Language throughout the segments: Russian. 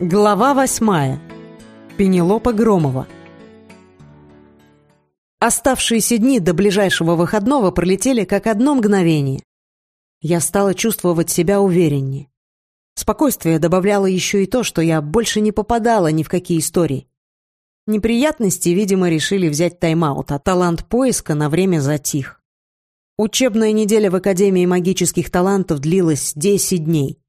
Глава восьмая. Пенелопа Громова. Оставшиеся дни до ближайшего выходного пролетели как одно мгновение. Я стала чувствовать себя увереннее. Спокойствие добавляло еще и то, что я больше не попадала ни в какие истории. Неприятности, видимо, решили взять тайм-аут, а талант поиска на время затих. Учебная неделя в Академии магических талантов длилась 10 дней.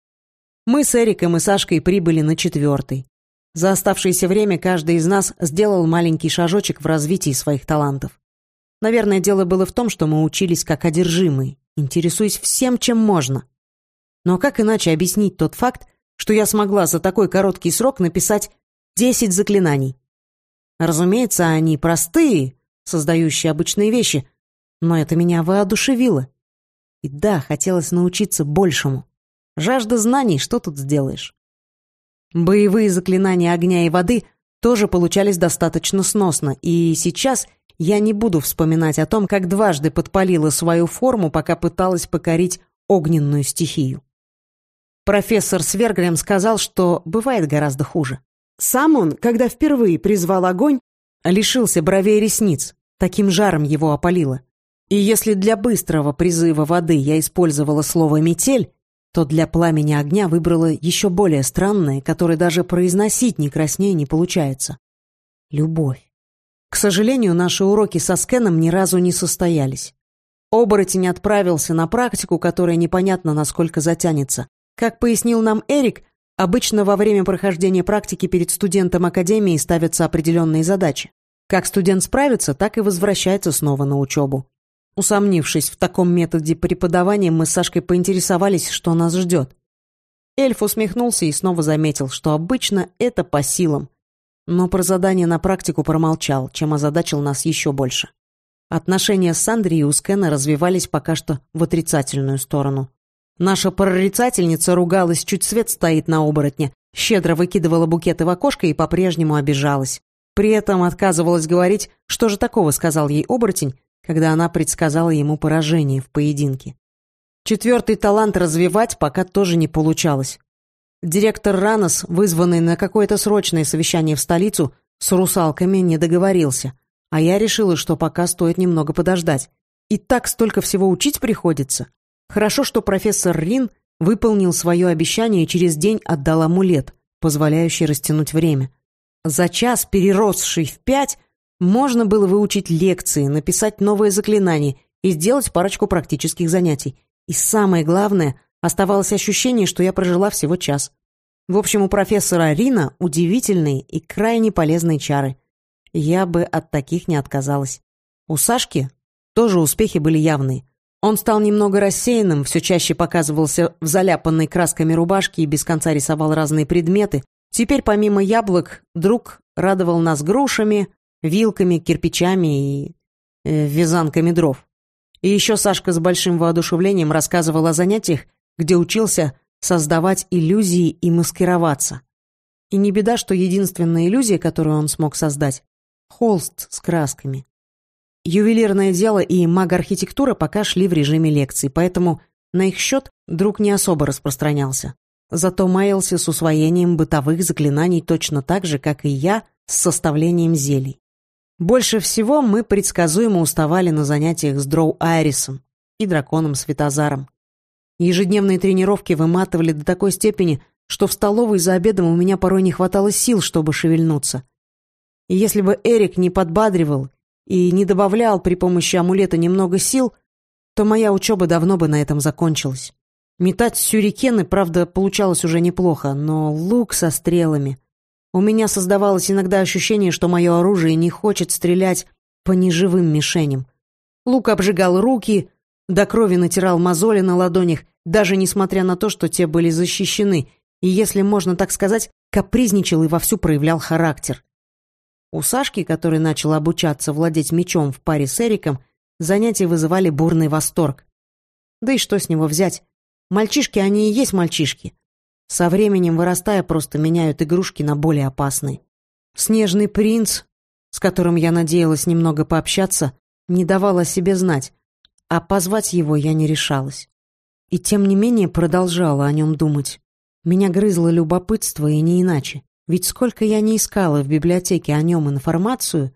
Мы с Эриком и Сашкой прибыли на четвертый. За оставшееся время каждый из нас сделал маленький шажочек в развитии своих талантов. Наверное, дело было в том, что мы учились как одержимые, интересуясь всем, чем можно. Но как иначе объяснить тот факт, что я смогла за такой короткий срок написать 10 заклинаний? Разумеется, они простые, создающие обычные вещи, но это меня воодушевило. И да, хотелось научиться большему. Жажда знаний, что тут сделаешь? Боевые заклинания огня и воды тоже получались достаточно сносно, и сейчас я не буду вспоминать о том, как дважды подпалила свою форму, пока пыталась покорить огненную стихию. Профессор Свергрем сказал, что бывает гораздо хуже. Сам он, когда впервые призвал огонь, лишился бровей и ресниц, таким жаром его опалило. И если для быстрого призыва воды я использовала слово «метель», то для пламени огня выбрала еще более странное, которое даже произносить ни краснее не получается. Любовь. К сожалению, наши уроки со Скеном ни разу не состоялись. Оборотень отправился на практику, которая непонятно насколько затянется. Как пояснил нам Эрик, обычно во время прохождения практики перед студентом академии ставятся определенные задачи. Как студент справится, так и возвращается снова на учебу. Усомнившись в таком методе преподавания, мы с Сашкой поинтересовались, что нас ждет. Эльф усмехнулся и снова заметил, что обычно это по силам. Но про задание на практику промолчал, чем озадачил нас еще больше. Отношения с Сандрией у Скена развивались пока что в отрицательную сторону. Наша прорицательница ругалась, чуть свет стоит на оборотне, щедро выкидывала букеты в окошко и по-прежнему обижалась. При этом отказывалась говорить, что же такого сказал ей оборотень, когда она предсказала ему поражение в поединке. Четвертый талант развивать пока тоже не получалось. Директор Ранос, вызванный на какое-то срочное совещание в столицу, с русалками не договорился, а я решила, что пока стоит немного подождать. И так столько всего учить приходится. Хорошо, что профессор Рин выполнил свое обещание и через день отдал амулет, позволяющий растянуть время. За час, переросший в пять, можно было выучить лекции, написать новые заклинания и сделать парочку практических занятий. И самое главное, оставалось ощущение, что я прожила всего час. В общем, у профессора Рина удивительные и крайне полезные чары. Я бы от таких не отказалась. У Сашки тоже успехи были явные. Он стал немного рассеянным, все чаще показывался в заляпанной красками рубашке и без конца рисовал разные предметы. Теперь помимо яблок друг радовал нас грушами, вилками, кирпичами и э, вязанками дров. И еще Сашка с большим воодушевлением рассказывал о занятиях, где учился создавать иллюзии и маскироваться. И не беда, что единственная иллюзия, которую он смог создать — холст с красками. Ювелирное дело и маг-архитектура пока шли в режиме лекций, поэтому на их счет друг не особо распространялся. Зато маялся с усвоением бытовых заклинаний точно так же, как и я с составлением зелий. Больше всего мы предсказуемо уставали на занятиях с Дроу Айрисом и драконом Светозаром. Ежедневные тренировки выматывали до такой степени, что в столовой за обедом у меня порой не хватало сил, чтобы шевельнуться. И если бы Эрик не подбадривал и не добавлял при помощи амулета немного сил, то моя учеба давно бы на этом закончилась. Метать сюрикены, правда, получалось уже неплохо, но лук со стрелами у меня создавалось иногда ощущение, что мое оружие не хочет стрелять по неживым мишеням. Лук обжигал руки, до крови натирал мозоли на ладонях, даже несмотря на то, что те были защищены, и, если можно так сказать, капризничал и вовсю проявлял характер. У Сашки, который начал обучаться владеть мечом в паре с Эриком, занятия вызывали бурный восторг. Да и что с него взять? Мальчишки они и есть мальчишки. Со временем, вырастая, просто меняют игрушки на более опасные. Снежный принц, с которым я надеялась немного пообщаться, не давал о себе знать, а позвать его я не решалась. И тем не менее продолжала о нем думать. Меня грызло любопытство и не иначе. Ведь сколько я не искала в библиотеке о нем информацию,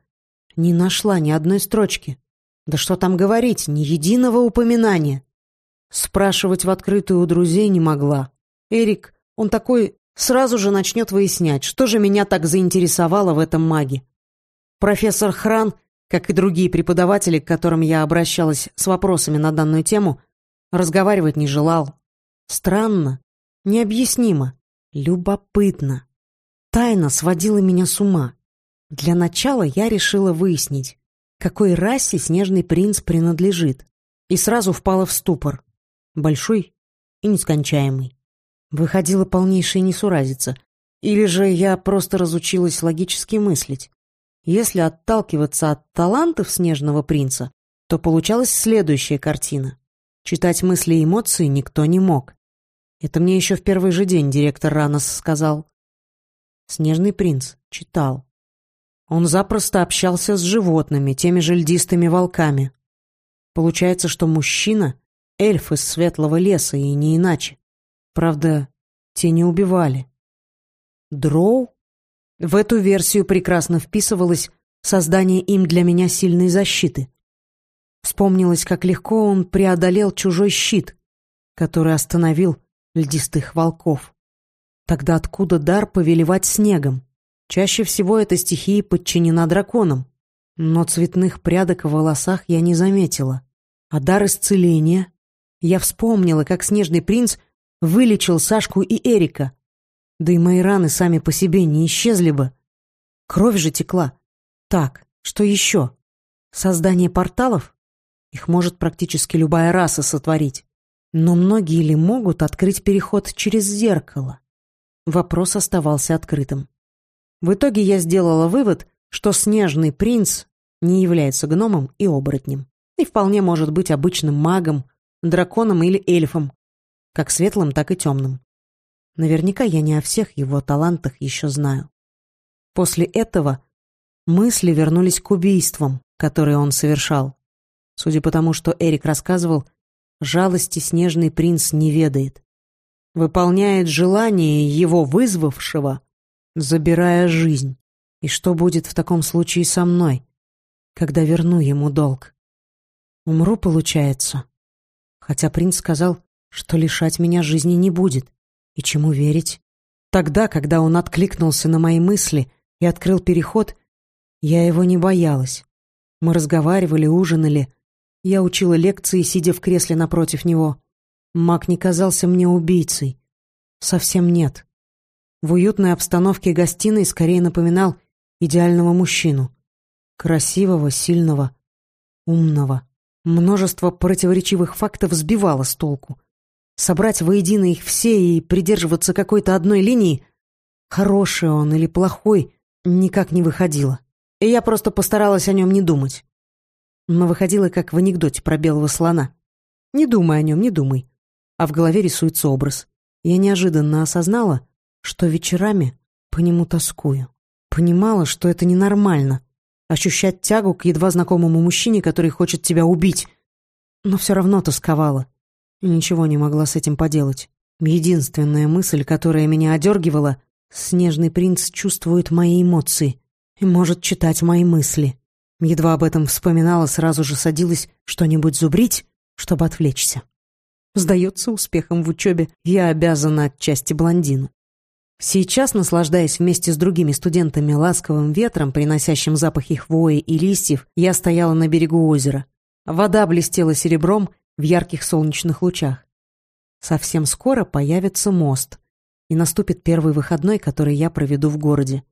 не нашла ни одной строчки. Да что там говорить, ни единого упоминания. Спрашивать в открытую у друзей не могла. Эрик, он такой, сразу же начнет выяснять, что же меня так заинтересовало в этом маге. Профессор Хран, как и другие преподаватели, к которым я обращалась с вопросами на данную тему, разговаривать не желал. Странно, необъяснимо, любопытно. Тайна сводила меня с ума. Для начала я решила выяснить, какой расе снежный принц принадлежит, и сразу впала в ступор. Большой и нескончаемый. Выходила полнейшая несуразица. Или же я просто разучилась логически мыслить. Если отталкиваться от талантов снежного принца, то получалась следующая картина. Читать мысли и эмоции никто не мог. Это мне еще в первый же день директор Ранос сказал. Снежный принц читал. Он запросто общался с животными, теми же льдистыми волками. Получается, что мужчина — эльф из светлого леса, и не иначе. Правда, те не убивали. Дроу? В эту версию прекрасно вписывалось создание им для меня сильной защиты. Вспомнилось, как легко он преодолел чужой щит, который остановил льдистых волков. Тогда откуда дар повелевать снегом? Чаще всего эта стихия подчинена драконам, но цветных прядок в волосах я не заметила. А дар исцеления? Я вспомнила, как снежный принц вылечил Сашку и Эрика. Да и мои раны сами по себе не исчезли бы. Кровь же текла. Так, что еще? Создание порталов? Их может практически любая раса сотворить. Но многие ли могут открыть переход через зеркало? Вопрос оставался открытым. В итоге я сделала вывод, что снежный принц не является гномом и оборотнем. И вполне может быть обычным магом, драконом или эльфом, как светлым, так и темным. Наверняка я не о всех его талантах еще знаю. После этого мысли вернулись к убийствам, которые он совершал. Судя по тому, что Эрик рассказывал, жалости снежный принц не ведает. Выполняет желание его вызвавшего, забирая жизнь. И что будет в таком случае со мной, когда верну ему долг? Умру, получается. Хотя принц сказал, что лишать меня жизни не будет. И чему верить? Тогда, когда он откликнулся на мои мысли и открыл переход, я его не боялась. Мы разговаривали, ужинали. Я учила лекции, сидя в кресле напротив него. Маг не казался мне убийцей. Совсем нет. В уютной обстановке гостиной скорее напоминал идеального мужчину. Красивого, сильного, умного. Множество противоречивых фактов сбивало с толку. Собрать воедино их все и придерживаться какой-то одной линии, хороший он или плохой, никак не выходило. И я просто постаралась о нем не думать. Но выходило, как в анекдоте про белого слона. Не думай о нем, не думай. А в голове рисуется образ. Я неожиданно осознала, что вечерами по нему тоскую. Понимала, что это ненормально. Ощущать тягу к едва знакомому мужчине, который хочет тебя убить. Но все равно тосковала ничего не могла с этим поделать. Единственная мысль, которая меня одергивала, снежный принц чувствует мои эмоции и может читать мои мысли. Едва об этом вспоминала, сразу же садилась что-нибудь зубрить, чтобы отвлечься. Сдается успехом в учебе, я обязана отчасти блондину. Сейчас, наслаждаясь вместе с другими студентами ласковым ветром, приносящим запахи хвои и листьев, я стояла на берегу озера. Вода блестела серебром, в ярких солнечных лучах. Совсем скоро появится мост, и наступит первый выходной, который я проведу в городе.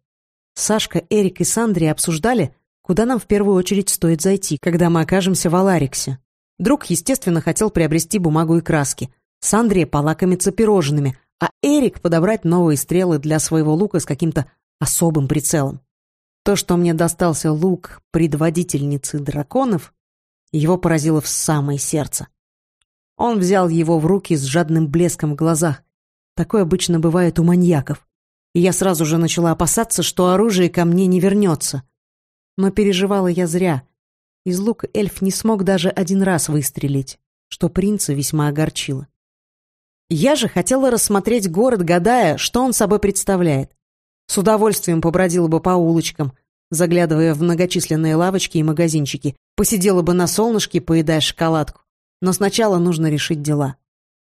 Сашка, Эрик и Сандри обсуждали, куда нам в первую очередь стоит зайти, когда мы окажемся в Алариксе. Друг, естественно, хотел приобрести бумагу и краски. Сандрия полакомиться пирожными, а Эрик подобрать новые стрелы для своего лука с каким-то особым прицелом. То, что мне достался лук предводительницы драконов, его поразило в самое сердце. Он взял его в руки с жадным блеском в глазах. Такое обычно бывает у маньяков. И я сразу же начала опасаться, что оружие ко мне не вернется. Но переживала я зря. Из лука эльф не смог даже один раз выстрелить, что принца весьма огорчило. Я же хотела рассмотреть город, гадая, что он собой представляет. С удовольствием побродила бы по улочкам, заглядывая в многочисленные лавочки и магазинчики, посидела бы на солнышке, поедая шоколадку. Но сначала нужно решить дела.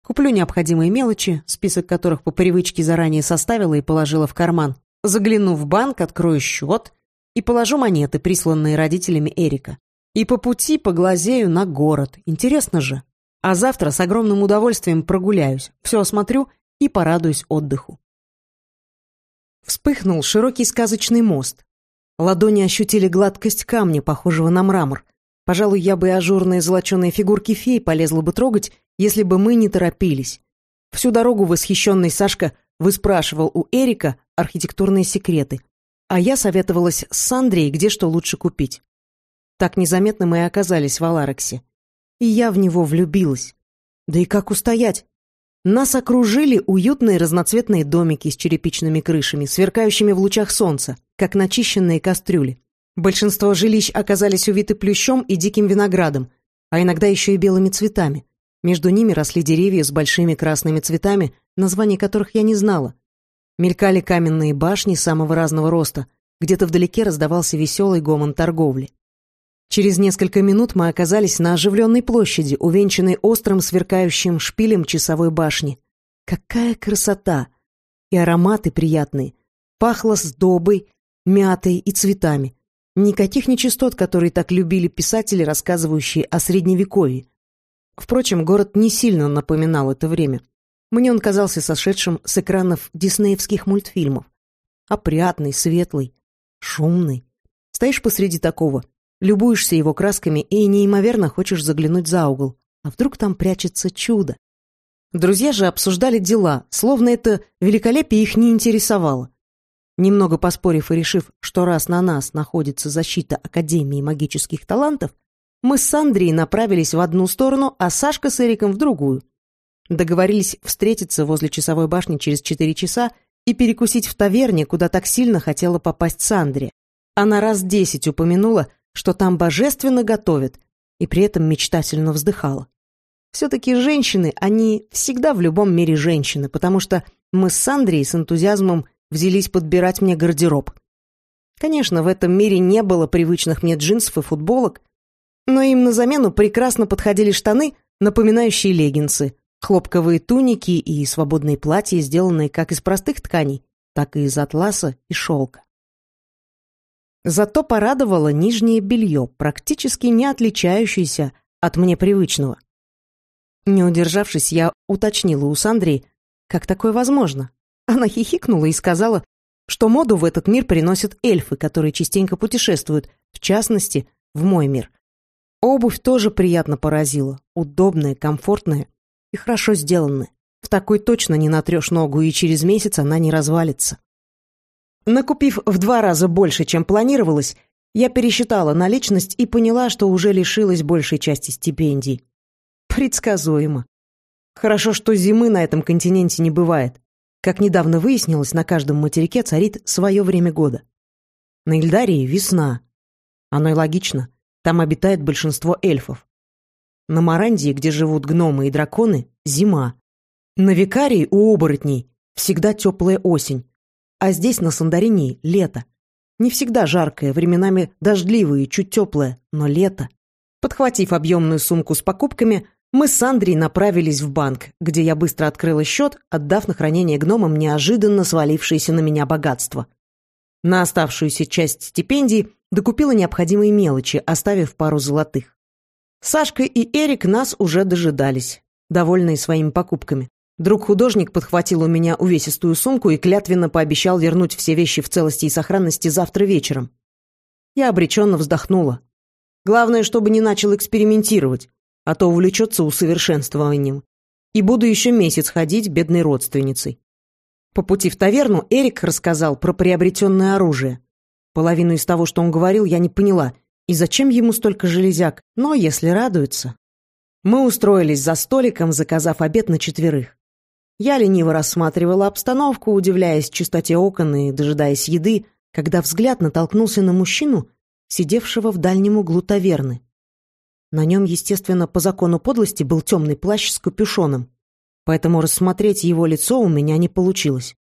Куплю необходимые мелочи, список которых по привычке заранее составила и положила в карман. Загляну в банк, открою счет и положу монеты, присланные родителями Эрика. И по пути поглазею на город. Интересно же. А завтра с огромным удовольствием прогуляюсь, все осмотрю и порадуюсь отдыху. Вспыхнул широкий сказочный мост. Ладони ощутили гладкость камня, похожего на мрамор. Пожалуй, я бы ажурные золоченые фигурки фей полезла бы трогать, если бы мы не торопились. Всю дорогу восхищенный Сашка выспрашивал у Эрика архитектурные секреты, а я советовалась с Андреей, где что лучше купить. Так незаметно мы и оказались в Аларексе. И я в него влюбилась. Да и как устоять? Нас окружили уютные разноцветные домики с черепичными крышами, сверкающими в лучах солнца, как начищенные кастрюли. Большинство жилищ оказались увиты плющом и диким виноградом, а иногда еще и белыми цветами. Между ними росли деревья с большими красными цветами, названий которых я не знала. Мелькали каменные башни самого разного роста, где-то вдалеке раздавался веселый гомон торговли. Через несколько минут мы оказались на оживленной площади, увенчанной острым сверкающим шпилем часовой башни. Какая красота! И ароматы приятные. Пахло сдобой, мятой и цветами. Никаких нечистот, которые так любили писатели, рассказывающие о Средневековье. Впрочем, город не сильно напоминал это время. Мне он казался сошедшим с экранов диснеевских мультфильмов. Опрятный, светлый, шумный. Стоишь посреди такого, любуешься его красками и неимоверно хочешь заглянуть за угол. А вдруг там прячется чудо? Друзья же обсуждали дела, словно это великолепие их не интересовало. Немного поспорив и решив, что раз на нас находится защита Академии магических талантов, мы с Андреей направились в одну сторону, а Сашка с Эриком в другую. Договорились встретиться возле часовой башни через четыре часа и перекусить в таверне, куда так сильно хотела попасть Сандре. Она раз десять упомянула, что там божественно готовят, и при этом мечтательно вздыхала. Все-таки женщины, они всегда в любом мире женщины, потому что мы с Сандрией с энтузиазмом взялись подбирать мне гардероб. Конечно, в этом мире не было привычных мне джинсов и футболок, но им на замену прекрасно подходили штаны, напоминающие леггинсы, хлопковые туники и свободные платья, сделанные как из простых тканей, так и из атласа и шелка. Зато порадовало нижнее белье, практически не отличающееся от мне привычного. Не удержавшись, я уточнила у Сандри, как такое возможно. Она хихикнула и сказала, что моду в этот мир приносят эльфы, которые частенько путешествуют, в частности, в мой мир. Обувь тоже приятно поразила. Удобная, комфортная и хорошо сделанная. В такой точно не натрешь ногу, и через месяц она не развалится. Накупив в два раза больше, чем планировалось, я пересчитала наличность и поняла, что уже лишилась большей части стипендий. Предсказуемо. Хорошо, что зимы на этом континенте не бывает. Как недавно выяснилось, на каждом материке царит свое время года. На Ильдарии весна. Оно и логично. Там обитает большинство эльфов. На Марандии, где живут гномы и драконы, зима. На Викарии у оборотней всегда теплая осень. А здесь, на Сандаринии, лето. Не всегда жаркое, временами дождливое и чуть теплое, но лето. Подхватив объемную сумку с покупками, мы с Андрей направились в банк, где я быстро открыла счет, отдав на хранение гномам неожиданно свалившееся на меня богатство. На оставшуюся часть стипендий докупила необходимые мелочи, оставив пару золотых. Сашка и Эрик нас уже дожидались, довольные своими покупками. Друг-художник подхватил у меня увесистую сумку и клятвенно пообещал вернуть все вещи в целости и сохранности завтра вечером. Я обреченно вздохнула. Главное, чтобы не начал экспериментировать, а то увлечется усовершенствованием. И буду еще месяц ходить бедной родственницей. По пути в таверну Эрик рассказал про приобретенное оружие. Половину из того, что он говорил, я не поняла. И зачем ему столько железяк? Но если радуется... Мы устроились за столиком, заказав обед на четверых. Я лениво рассматривала обстановку, удивляясь чистоте окон и дожидаясь еды, когда взгляд натолкнулся на мужчину, сидевшего в дальнем углу таверны. На нем, естественно, по закону подлости был темный плащ с капюшоном. поэтому рассмотреть его лицо у меня не получилось.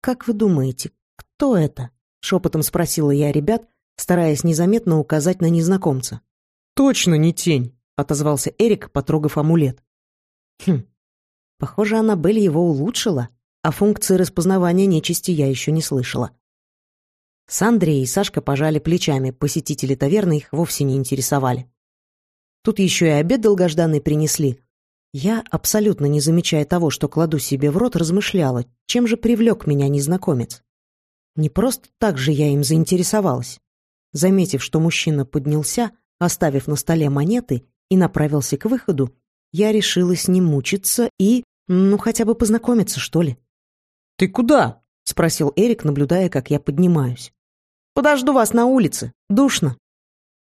«Как вы думаете, кто это?» — шепотом спросила я ребят, стараясь незаметно указать на незнакомца. «Точно не тень», — отозвался Эрик, потрогав амулет. Хм, похоже, Аннабель его улучшила, а функции распознавания нечисти я еще не слышала. С Андреей и Сашка пожали плечами, посетители таверны их вовсе не интересовали. Тут еще и обед долгожданный принесли. Я, абсолютно не замечая того, что кладу себе в рот, размышляла, чем же привлек меня незнакомец. Не просто так же я им заинтересовалась. Заметив, что мужчина поднялся, оставив на столе монеты, и направился к выходу, я решила с ним мучиться и, ну, хотя бы познакомиться, что ли. «Ты куда?» — спросил Эрик, наблюдая, как я поднимаюсь. «Подожду вас на улице. Душно».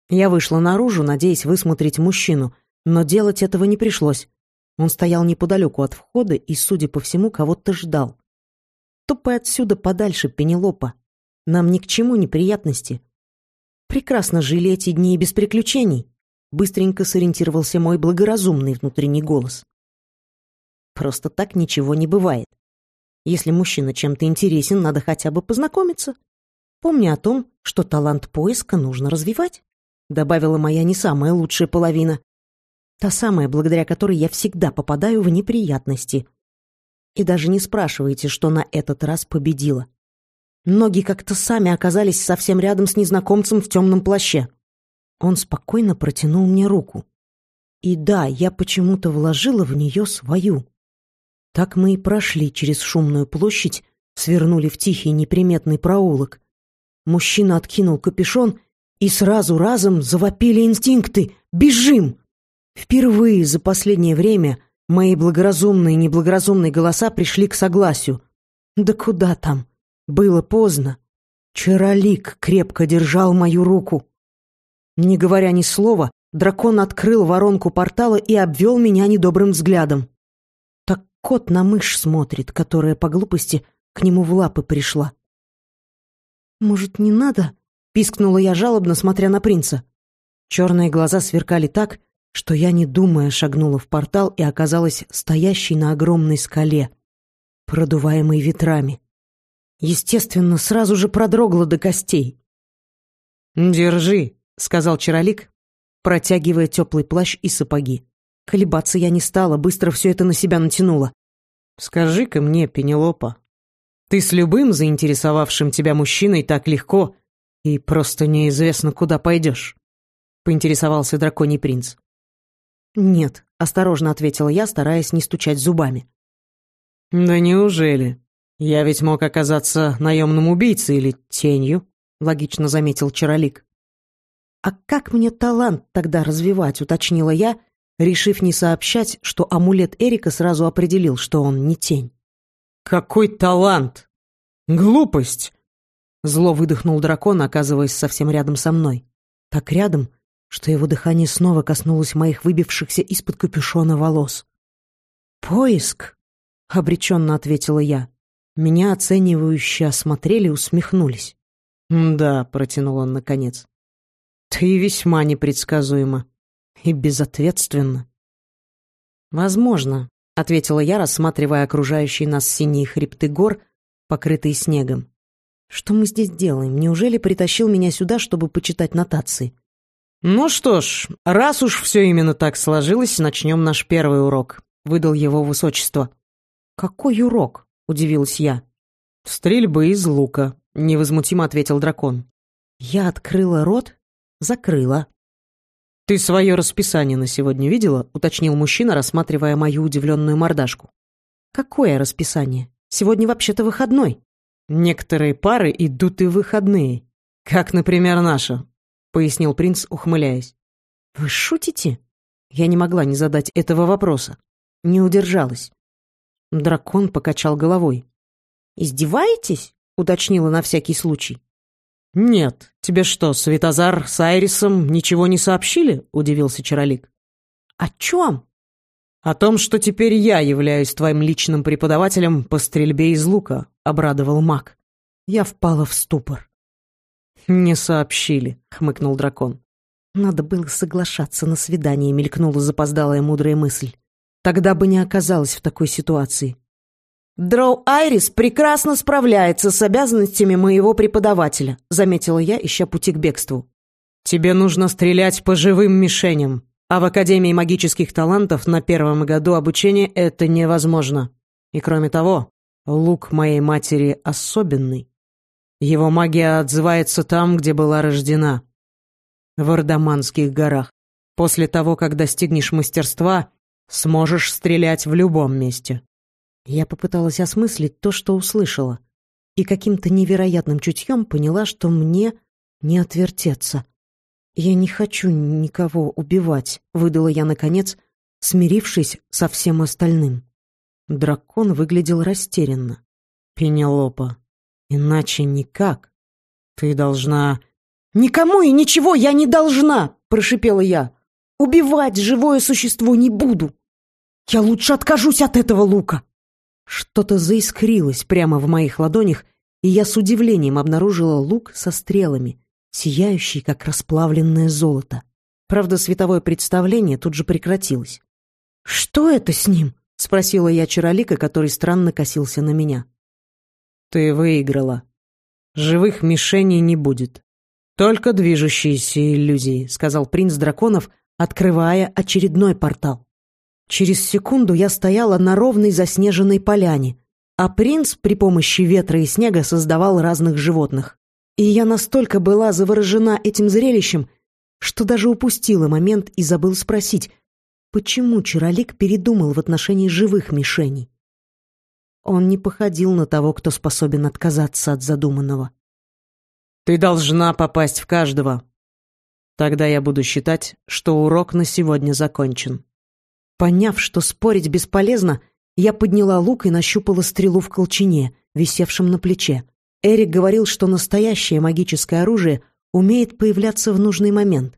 Я вышла наружу, надеясь высмотреть мужчину, но делать этого не пришлось. Он стоял неподалеку от входа и, судя по всему, кого-то ждал. Топай отсюда подальше, Пенелопа. Нам ни к чему неприятности. Прекрасно жили эти дни без приключений. Быстренько сориентировался мой благоразумный внутренний голос. Просто так ничего не бывает. Если мужчина чем-то интересен, надо хотя бы познакомиться. Помни о том, что талант поиска нужно развивать добавила моя не самая лучшая половина. Та самая, благодаря которой я всегда попадаю в неприятности. И даже не спрашивайте, что на этот раз победила. Ноги как-то сами оказались совсем рядом с незнакомцем в темном плаще. Он спокойно протянул мне руку. И да, я почему-то вложила в нее свою. Так мы и прошли через шумную площадь, свернули в тихий неприметный проулок. Мужчина откинул капюшон и сразу разом завопили инстинкты «Бежим!». Впервые за последнее время мои благоразумные и неблагоразумные голоса пришли к согласию. Да куда там? Было поздно. Чаролик крепко держал мою руку. Не говоря ни слова, дракон открыл воронку портала и обвел меня недобрым взглядом. Так кот на мышь смотрит, которая по глупости к нему в лапы пришла. «Может, не надо?» Пискнула я жалобно, смотря на принца. Черные глаза сверкали так, что я, не думая, шагнула в портал и оказалась стоящей на огромной скале, продуваемой ветрами. Естественно, сразу же продрогла до костей. «Держи», — сказал Чаролик, протягивая теплый плащ и сапоги. Колебаться я не стала, быстро все это на себя натянула. «Скажи-ка мне, Пенелопа, ты с любым заинтересовавшим тебя мужчиной так легко «И просто неизвестно, куда пойдешь», — поинтересовался драконий принц. «Нет», — осторожно ответила я, стараясь не стучать зубами. «Да неужели? Я ведь мог оказаться наемным убийцей или тенью», — логично заметил Чаролик. «А как мне талант тогда развивать?» — уточнила я, решив не сообщать, что амулет Эрика сразу определил, что он не тень. «Какой талант? Глупость! Зло выдохнул дракон, оказываясь совсем рядом со мной. Так рядом, что его дыхание снова коснулось моих выбившихся из-под капюшона волос. «Поиск!» — обреченно ответила я. Меня оценивающе осмотрели и усмехнулись. «Да», — протянул он наконец. «Ты весьма непредсказуема и безответственна». «Возможно», — ответила я, рассматривая окружающие нас синие хребты гор, покрытые снегом. Что мы здесь делаем? Неужели притащил меня сюда, чтобы почитать нотации? Ну что ж, раз уж все именно так сложилось, начнем наш первый урок, выдал его высочество. Какой урок? удивилась я. Стрельбы из лука, невозмутимо ответил дракон. Я открыла рот, закрыла. Ты свое расписание на сегодня видела? уточнил мужчина, рассматривая мою удивленную мордашку. Какое расписание? Сегодня вообще-то выходной. Некоторые пары идут и в выходные, как, например, наша, пояснил принц, ухмыляясь. Вы шутите? Я не могла не задать этого вопроса. Не удержалась. Дракон покачал головой. «Издеваетесь?» — уточнила на всякий случай. «Нет, тебе что, Светозар с Айрисом ничего не сообщили?» — удивился Чаролик. «О чем?» «О том, что теперь я являюсь твоим личным преподавателем по стрельбе из лука», — обрадовал маг. Я впала в ступор. «Не сообщили», — хмыкнул дракон. Надо было соглашаться на свидание, мелькнула запоздалая мудрая мысль. тогда бы не оказалась в такой ситуации. «Дроу Айрис прекрасно справляется с обязанностями моего преподавателя», заметила я, ища пути к бегству. «Тебе нужно стрелять по живым мишеням, а в Академии магических талантов на первом году обучения это невозможно. И кроме того, лук моей матери особенный. Его магия отзывается там, где была рождена. В Ардаманских горах. После того, как достигнешь мастерства, сможешь стрелять в любом месте. Я попыталась осмыслить то, что услышала, и каким-то невероятным чутьем поняла, что мне не отвертеться. «Я не хочу никого убивать», — выдала я, наконец, смирившись со всем остальным. Дракон выглядел растерянно. «Пенелопа, иначе никак. Ты должна...» «Никому и ничего я не должна!» — прошипела я. «Убивать живое существо не буду. Я лучше откажусь от этого лука». Что-то заискрилось прямо в моих ладонях, и я с удивлением обнаружила лук со стрелами, сияющий, как расплавленное золото. Правда, световое представление тут же прекратилось. «Что это с ним?» — спросила я Чаролика, который странно косился на меня. «Ты выиграла. Живых мишеней не будет. Только движущиеся иллюзии», — сказал принц драконов, открывая очередной портал. Через секунду я стояла на ровной заснеженной поляне, а принц при помощи ветра и снега создавал разных животных. И я настолько была заворожена этим зрелищем, что даже упустила момент и забыл спросить, почему Чаролик передумал в отношении живых мишеней. Он не походил на того, кто способен отказаться от задуманного. «Ты должна попасть в каждого. Тогда я буду считать, что урок на сегодня закончен». Поняв, что спорить бесполезно, я подняла лук и нащупала стрелу в колчине, висевшем на плече. Эрик говорил, что настоящее магическое оружие умеет появляться в нужный момент.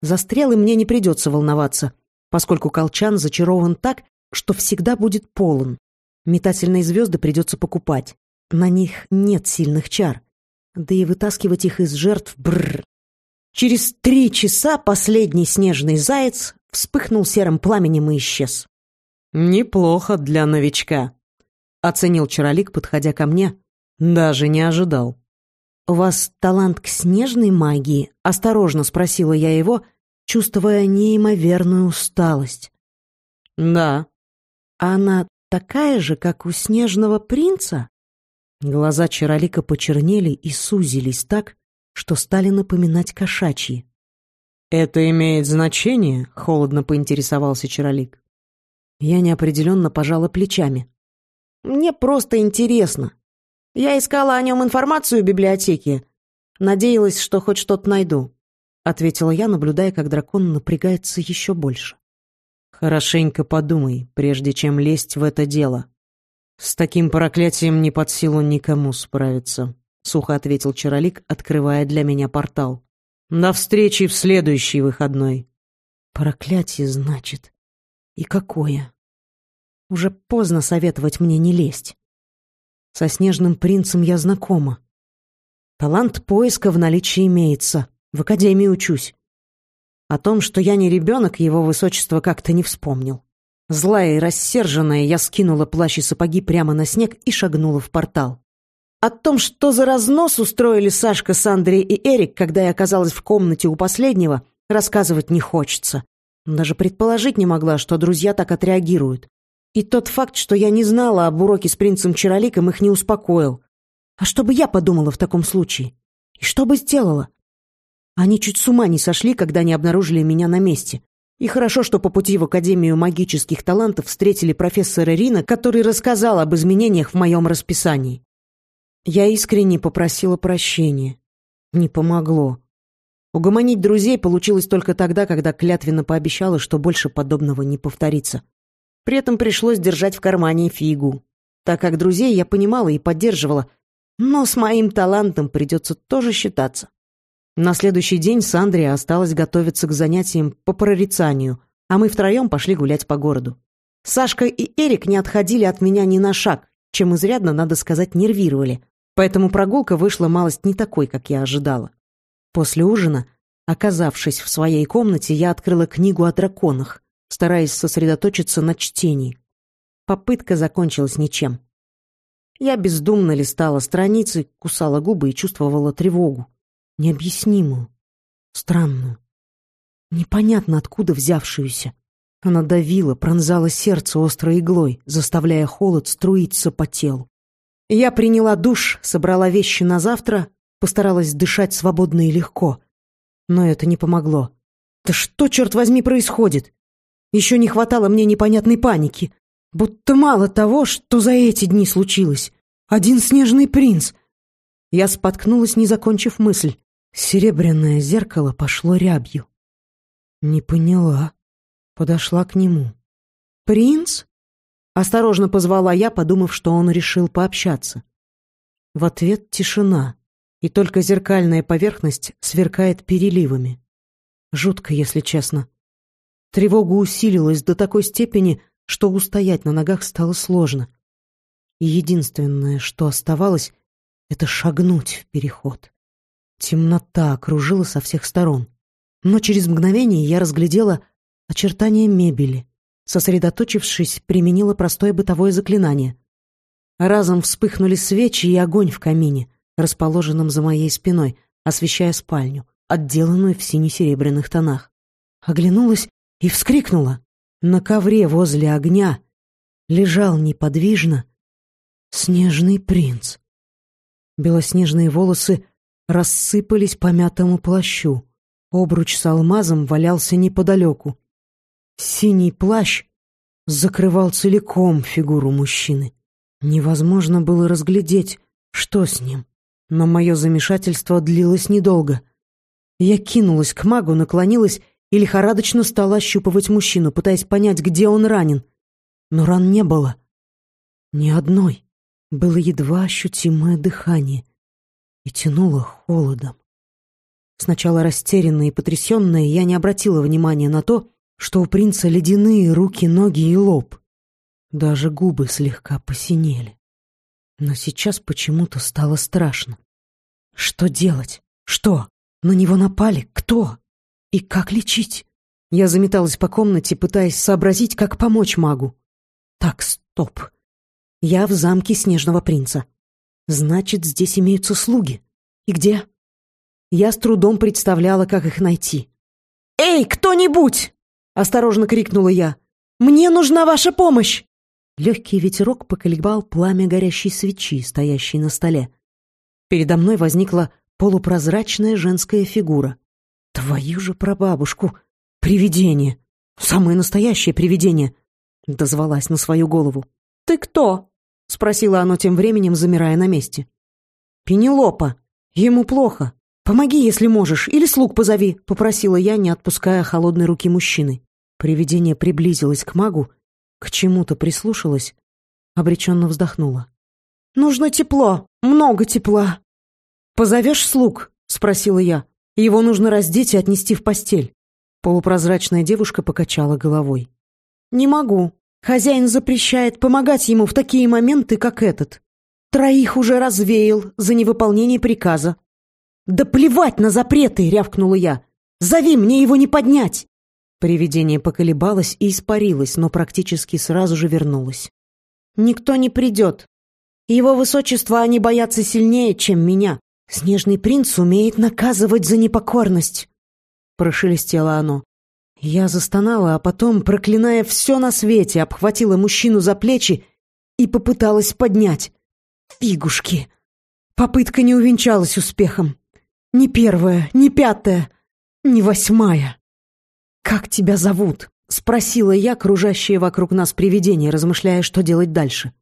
За стрелы мне не придется волноваться, поскольку колчан зачарован так, что всегда будет полон. Метательные звезды придется покупать. На них нет сильных чар. Да и вытаскивать их из жертв — бррр. Через три часа последний снежный заяц вспыхнул серым пламенем и исчез. «Неплохо для новичка», — оценил Чаролик, подходя ко мне. «Даже не ожидал». «У вас талант к снежной магии?» — осторожно спросила я его, чувствуя неимоверную усталость. «Да». «А она такая же, как у снежного принца?» Глаза Чаролика почернели и сузились так, что стали напоминать кошачьи. «Это имеет значение?» — холодно поинтересовался Чаролик. Я неопределенно пожала плечами. «Мне просто интересно. Я искала о нем информацию в библиотеке. Надеялась, что хоть что-то найду», — ответила я, наблюдая, как дракон напрягается еще больше. «Хорошенько подумай, прежде чем лезть в это дело. С таким проклятием не под силу никому справиться», — сухо ответил Чаролик, открывая для меня портал. На встрече в следующий выходной. Проклятие, значит. И какое? Уже поздно советовать мне не лезть. Со снежным принцем я знакома. Талант поиска в наличии имеется. В академии учусь. О том, что я не ребенок, его высочество как-то не вспомнил. Злая и рассерженная, я скинула плащ и сапоги прямо на снег и шагнула в портал. О том, что за разнос устроили Сашка с Андреей и Эрик, когда я оказалась в комнате у последнего, рассказывать не хочется. Даже предположить не могла, что друзья так отреагируют. И тот факт, что я не знала об уроке с принцем Чароликом, их не успокоил. А что бы я подумала в таком случае? И что бы сделала? Они чуть с ума не сошли, когда не обнаружили меня на месте. И хорошо, что по пути в Академию магических талантов встретили профессора Рина, который рассказал об изменениях в моем расписании. Я искренне попросила прощения. Не помогло. Угомонить друзей получилось только тогда, когда клятвенно пообещала, что больше подобного не повторится. При этом пришлось держать в кармане фигу, так как друзей я понимала и поддерживала, но с моим талантом придется тоже считаться. На следующий день Сандрия осталась готовиться к занятиям по прорицанию, а мы втроем пошли гулять по городу. Сашка и Эрик не отходили от меня ни на шаг, чем изрядно, надо сказать, нервировали. Поэтому прогулка вышла малость не такой, как я ожидала. После ужина, оказавшись в своей комнате, я открыла книгу о драконах, стараясь сосредоточиться на чтении. Попытка закончилась ничем. Я бездумно листала страницы, кусала губы и чувствовала тревогу. Необъяснимую, странную, непонятно откуда взявшуюся. Она давила, пронзала сердце острой иглой, заставляя холод струиться по телу. Я приняла душ, собрала вещи на завтра, постаралась дышать свободно и легко. Но это не помогло. Да что, черт возьми, происходит? Еще не хватало мне непонятной паники. Будто мало того, что за эти дни случилось. Один снежный принц. Я споткнулась, не закончив мысль. Серебряное зеркало пошло рябью. Не поняла. Подошла к нему. «Принц?» Осторожно позвала я, подумав, что он решил пообщаться. В ответ тишина, и только зеркальная поверхность сверкает переливами. Жутко, если честно. Тревога усилилась до такой степени, что устоять на ногах стало сложно. И единственное, что оставалось, это шагнуть в переход. Темнота окружила со всех сторон. Но через мгновение я разглядела очертания мебели. Сосредоточившись, применила простое бытовое заклинание. Разом вспыхнули свечи и огонь в камине, расположенном за моей спиной, освещая спальню, отделанную в сине-серебряных тонах. Оглянулась и вскрикнула. На ковре возле огня лежал неподвижно снежный принц. Белоснежные волосы рассыпались по мятому плащу. Обруч с алмазом валялся неподалеку. Синий плащ закрывал целиком фигуру мужчины. Невозможно было разглядеть, что с ним. Но мое замешательство длилось недолго. Я кинулась к магу, наклонилась и лихорадочно стала ощупывать мужчину, пытаясь понять, где он ранен. Но ран не было. Ни одной. Было едва ощутимое дыхание и тянуло холодом. Сначала растерянная и потрясенная, я не обратила внимания на то, что у принца ледяные руки, ноги и лоб. Даже губы слегка посинели. Но сейчас почему-то стало страшно. Что делать? Что? На него напали? Кто? И как лечить? Я заметалась по комнате, пытаясь сообразить, как помочь магу. Так, стоп. Я в замке Снежного принца. Значит, здесь имеются слуги. И где? Я с трудом представляла, как их найти. «Эй, кто-нибудь!» — осторожно крикнула я. «Мне нужна ваша помощь!» Легкий ветерок поколебал пламя горящей свечи, стоящей на столе. Передо мной возникла полупрозрачная женская фигура. Твою же прабабушку! Привидение! Самое настоящее привидение! Дозвалась на свою голову. «Ты кто?» — спросила оно тем временем, замирая на месте. «Пенелопа! Ему плохо. Помоги, если можешь, или слуг позови», — попросила я, не отпуская холодной руки мужчины. Привидение приблизилось к магу, к чему-то прислушалось, обреченно вздохнула. «Нужно тепло, много тепла». «Позовешь слуг?» — спросила я. «Его нужно раздеть и отнести в постель». Полупрозрачная девушка покачала головой. «Не могу. Хозяин запрещает помогать ему в такие моменты, как этот. Троих уже развеял за невыполнение приказа». «Да плевать на запреты!» — рявкнула я. «Зови, мне его не поднять!» Привидение поколебалось и испарилось, но практически сразу же вернулось. «Никто не придет. Его высочество они боятся сильнее, чем меня. Снежный принц умеет наказывать за непокорность», — прошелестело оно. Я застонала, а потом, проклиная все на свете, обхватила мужчину за плечи и попыталась поднять. Фигушки! Попытка не увенчалась успехом. Ни первая, ни пятая, ни восьмая. «Как тебя зовут?» — спросила я, кружащее вокруг нас привидение, размышляя, что делать дальше.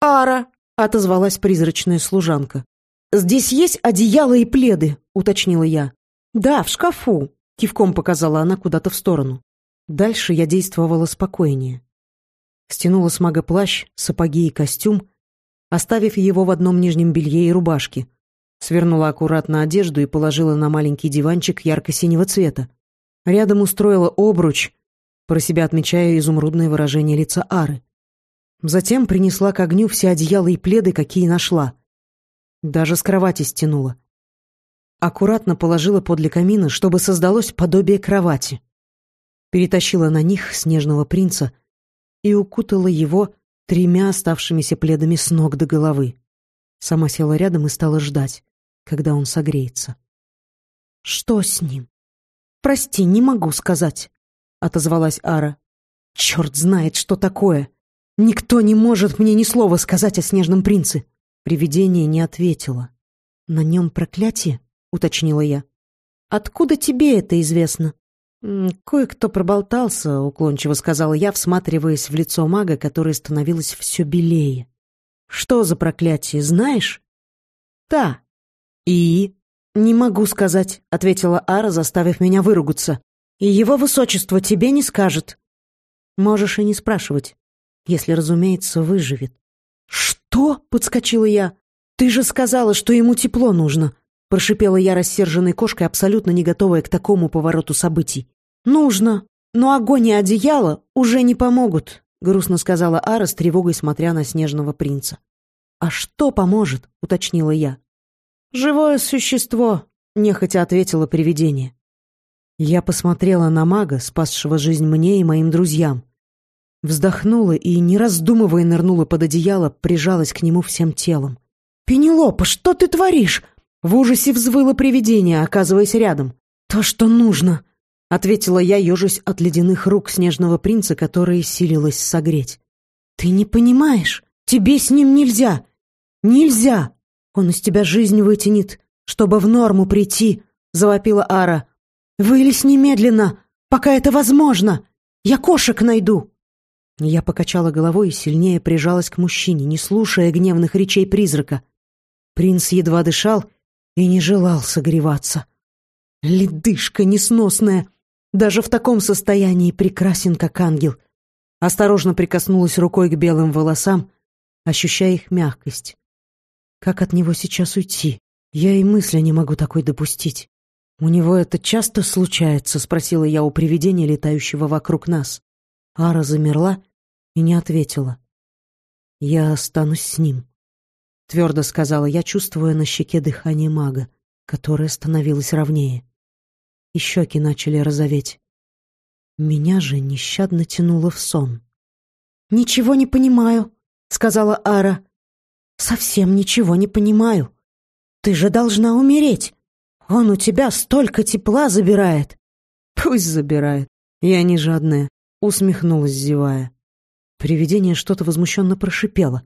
«Ара», — отозвалась призрачная служанка. «Здесь есть одеяло и пледы», — уточнила я. «Да, в шкафу», — кивком показала она куда-то в сторону. Дальше я действовала спокойнее. Стянула с мага плащ, сапоги и костюм, оставив его в одном нижнем белье и рубашке. Свернула аккуратно одежду и положила на маленький диванчик ярко-синего цвета. Рядом устроила обруч, про себя отмечая изумрудное выражение лица Ары. Затем принесла к огню все одеяла и пледы, какие нашла. Даже с кровати стянула. Аккуратно положила подле камина, чтобы создалось подобие кровати. перетащила на них снежного принца и укутала его тремя оставшимися пледами с ног до головы. Сама села рядом и стала ждать, когда он согреется. «Что с ним?» «Прости, не могу сказать», — отозвалась Ара. «Черт знает, что такое. Никто не может мне ни слова сказать о снежном принце». Привидение не ответило. «На нем проклятие?» — уточнила я. «Откуда тебе это известно?» «Кое-кто проболтался», — уклончиво сказала я, всматриваясь в лицо мага, которое становилось все белее. «Что за проклятие, знаешь?» «Да». «И?» «Не могу сказать», — ответила Ара, заставив меня выругаться. «И его высочество тебе не скажет». «Можешь и не спрашивать, если, разумеется, выживет». «Что?» — подскочила я. «Ты же сказала, что ему тепло нужно», — прошипела я рассерженной кошкой, абсолютно не готовая к такому повороту событий. «Нужно, но огонь и одеяло уже не помогут», — грустно сказала Ара с тревогой, смотря на снежного принца. «А что поможет?» — уточнила я. «Живое существо», — нехотя ответило привидение. Я посмотрела на мага, спасшего жизнь мне и моим друзьям. Вздохнула и, не раздумывая, нырнула под одеяло, прижалась к нему всем телом. «Пенелопа, что ты творишь?» В ужасе взвыло привидение, оказываясь рядом. «То, что нужно», — ответила я, ежась от ледяных рук снежного принца, которые силилась согреть. «Ты не понимаешь? Тебе с ним нельзя! Нельзя!» «Он из тебя жизнь вытянет, чтобы в норму прийти», — завопила Ара. «Вылезь немедленно, пока это возможно! Я кошек найду!» Я покачала головой и сильнее прижалась к мужчине, не слушая гневных речей призрака. Принц едва дышал и не желал согреваться. Ледышка несносная, даже в таком состоянии прекрасен, как ангел. Осторожно прикоснулась рукой к белым волосам, ощущая их мягкость. Как от него сейчас уйти? Я и мысли не могу такой допустить. «У него это часто случается?» — спросила я у привидения, летающего вокруг нас. Ара замерла и не ответила. «Я останусь с ним», — твердо сказала я, чувствуя на щеке дыхание мага, которое становилось ровнее. И щеки начали розоветь. Меня же нещадно тянуло в сон. «Ничего не понимаю», — сказала Ара. «Совсем ничего не понимаю. Ты же должна умереть. Он у тебя столько тепла забирает». «Пусть забирает. Я не жадная», — усмехнулась, зевая. Привидение что-то возмущенно прошипело.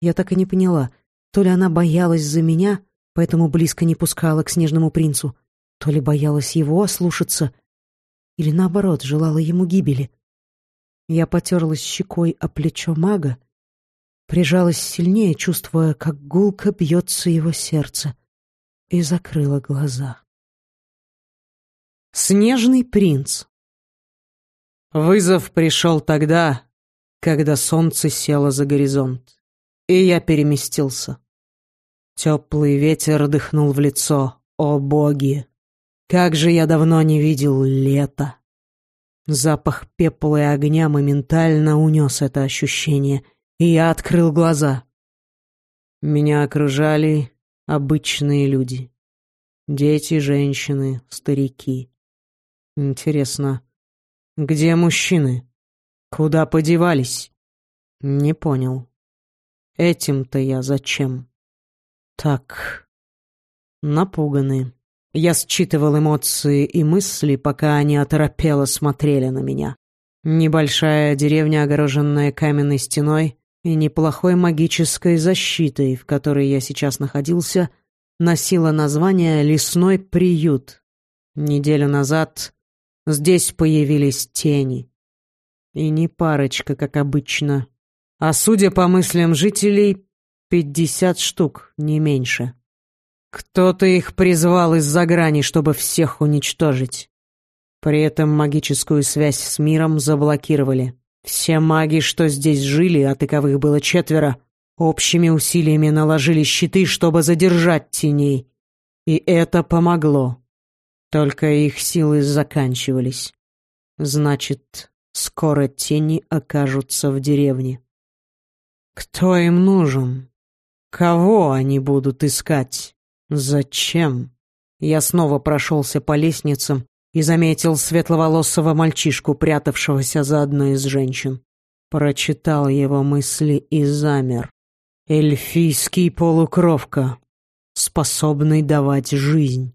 Я так и не поняла, то ли она боялась за меня, поэтому близко не пускала к снежному принцу, то ли боялась его ослушаться, или наоборот, желала ему гибели. Я потерлась щекой о плечо мага, прижалась сильнее, чувствуя, как гулко бьется его сердце, и закрыла глаза. Снежный принц Вызов пришел тогда, когда солнце село за горизонт, и я переместился. Теплый ветер дыхнул в лицо. О боги! Как же я давно не видел лета! Запах пепла и огня моментально унес это ощущение — и я открыл глаза. Меня окружали обычные люди. Дети, женщины, старики. Интересно, где мужчины? Куда подевались? Не понял. Этим-то я зачем? Так, напуганы. Я считывал эмоции и мысли, пока они оторопело смотрели на меня. Небольшая деревня, огороженная каменной стеной, и неплохой магической защитой, в которой я сейчас находился, носила название «Лесной приют». Неделю назад здесь появились тени. И не парочка, как обычно, а, судя по мыслям жителей, пятьдесят штук, не меньше. Кто-то их призвал из-за грани, чтобы всех уничтожить. При этом магическую связь с миром заблокировали. Все маги, что здесь жили, а таковых было четверо, общими усилиями наложили щиты, чтобы задержать теней. И это помогло. Только их силы заканчивались. Значит, скоро тени окажутся в деревне. Кто им нужен? Кого они будут искать? Зачем? Я снова прошелся по лестницам, и заметил светловолосого мальчишку, прятавшегося за одной из женщин. Прочитал его мысли и замер. Эльфийский полукровка, способный давать жизнь.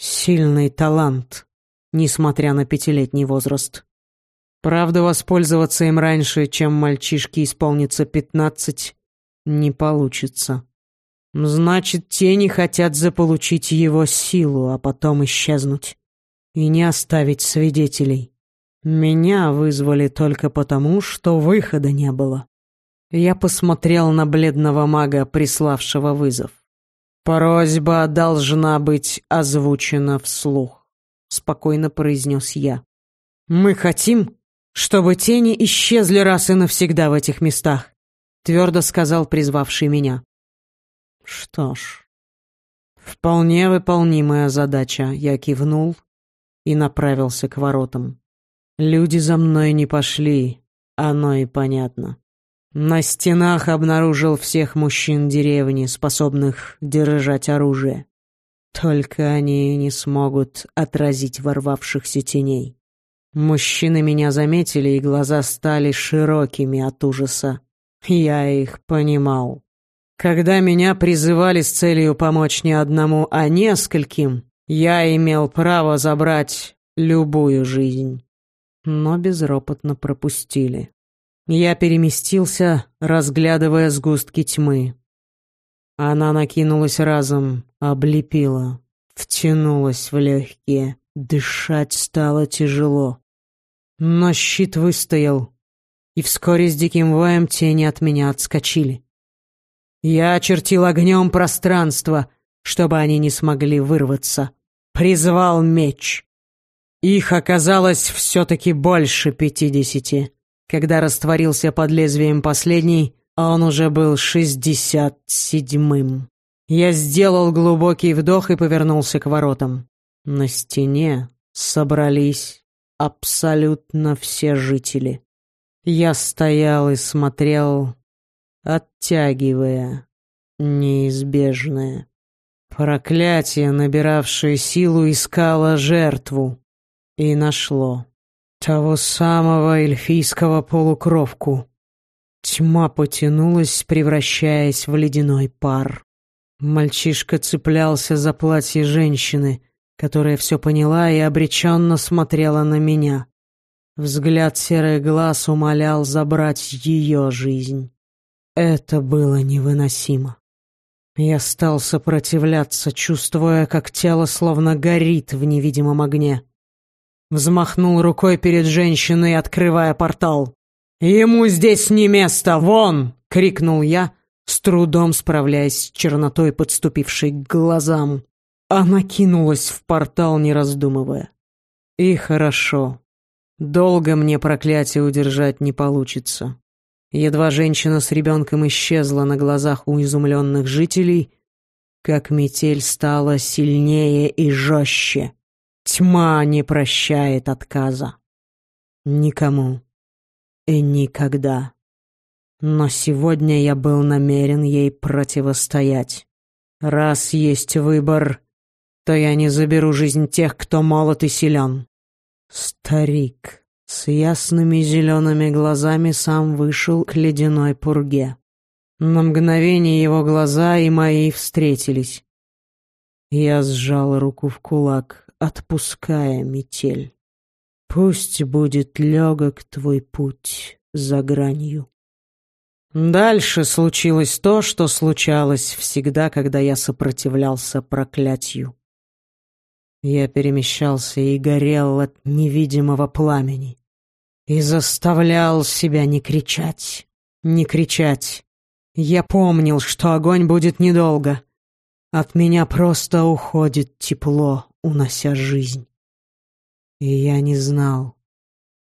Сильный талант, несмотря на пятилетний возраст. Правда, воспользоваться им раньше, чем мальчишке исполнится пятнадцать, не получится. Значит, тени хотят заполучить его силу, а потом исчезнуть. И не оставить свидетелей. Меня вызвали только потому, что выхода не было. Я посмотрел на бледного мага, приславшего вызов. «Просьба должна быть озвучена вслух», — спокойно произнес я. «Мы хотим, чтобы тени исчезли раз и навсегда в этих местах», — твердо сказал призвавший меня. «Что ж, вполне выполнимая задача», — я кивнул и направился к воротам. Люди за мной не пошли, оно и понятно. На стенах обнаружил всех мужчин деревни, способных держать оружие. Только они не смогут отразить ворвавшихся теней. Мужчины меня заметили, и глаза стали широкими от ужаса. Я их понимал. Когда меня призывали с целью помочь не одному, а нескольким, я имел право забрать любую жизнь но безропотно пропустили. Я переместился, разглядывая сгустки тьмы. Она накинулась разом, облепила, втянулась в легкие. Дышать стало тяжело. Но щит выстоял, и вскоре с диким воем тени от меня отскочили. Я очертил огнем пространство, чтобы они не смогли вырваться. Призвал меч. Их оказалось все-таки больше пятидесяти. Когда растворился под лезвием последний, он уже был шестьдесят седьмым. Я сделал глубокий вдох и повернулся к воротам. На стене собрались абсолютно все жители. Я стоял и смотрел, оттягивая неизбежное. Проклятие, набиравшее силу, искало жертву. И нашло. Того самого эльфийского полукровку. Тьма потянулась, превращаясь в ледяной пар. Мальчишка цеплялся за платье женщины, которая все поняла и обреченно смотрела на меня. Взгляд серых глаз умолял забрать ее жизнь. Это было невыносимо. Я стал сопротивляться, чувствуя, как тело словно горит в невидимом огне. Взмахнул рукой перед женщиной, открывая портал. «Ему здесь не место! Вон!» — крикнул я, с трудом справляясь с чернотой, подступившей к глазам. Она кинулась в портал, не раздумывая. И хорошо. Долго мне проклятие удержать не получится. Едва женщина с ребенком исчезла на глазах у изумленных жителей, как метель стала сильнее и жестче. Тьма не прощает отказа. Никому и никогда. Но сегодня я был намерен ей противостоять. Раз есть выбор, то я не заберу жизнь тех, кто молод и силен. Старик с ясными зелеными глазами сам вышел к ледяной пурге. На мгновение его глаза и мои встретились. Я сжал руку в кулак отпуская метель. Пусть будет легок твой путь за гранью. Дальше случилось то, что случалось всегда, когда я сопротивлялся проклятию. Я перемещался и горел от невидимого пламени. И заставлял себя не кричать, не кричать. Я помнил, что огонь будет недолго. От меня просто уходит тепло унося жизнь. И я не знал,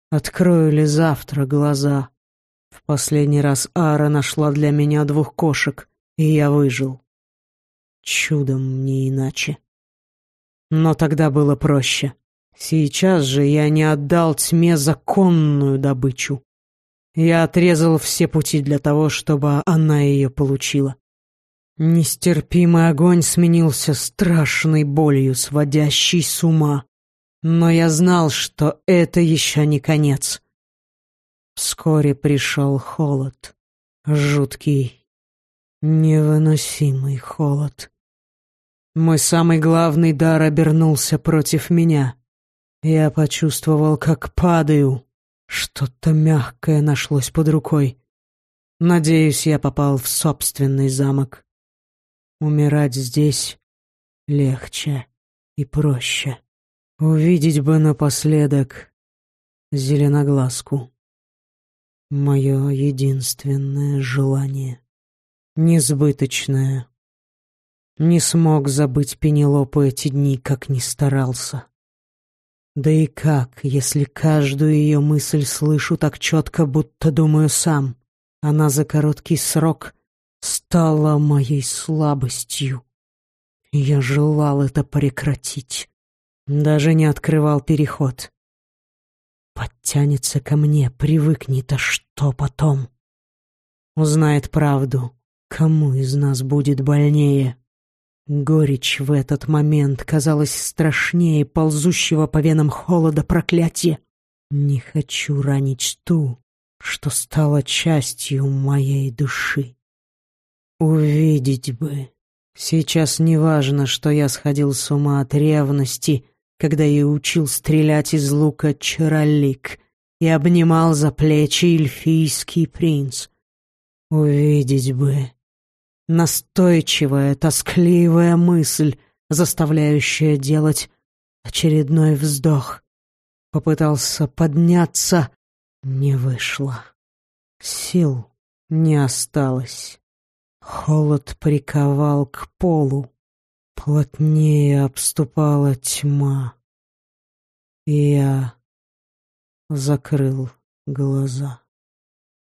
открою ли завтра глаза. В последний раз Ара нашла для меня двух кошек, и я выжил. Чудом не иначе. Но тогда было проще. Сейчас же я не отдал тьме законную добычу. Я отрезал все пути для того, чтобы она ее получила. Нестерпимый огонь сменился страшной болью, сводящей с ума. Но я знал, что это еще не конец. Вскоре пришел холод. Жуткий, невыносимый холод. Мой самый главный дар обернулся против меня. Я почувствовал, как падаю. Что-то мягкое нашлось под рукой. Надеюсь, я попал в собственный замок. Умирать здесь легче и проще. Увидеть бы напоследок зеленоглазку. Мое единственное желание. Несбыточное. Не смог забыть Пенелопу эти дни, как ни старался. Да и как, если каждую ее мысль слышу так четко, будто думаю сам. Она за короткий срок стала моей слабостью. Я желал это прекратить. Даже не открывал переход. Подтянется ко мне, привыкнет, а что потом? Узнает правду. Кому из нас будет больнее? Горечь в этот момент казалась страшнее ползущего по венам холода проклятия. Не хочу ранить ту, что стала частью моей души. Увидеть бы. Сейчас не важно, что я сходил с ума от ревности когда я учил стрелять из лука чаролик и обнимал за плечи эльфийский принц. Увидеть бы. Настойчивая, тоскливая мысль, заставляющая делать очередной вздох. Попытался подняться, не вышло. Сил не осталось. Холод приковал к полу. Плотнее обступала тьма. Я закрыл глаза.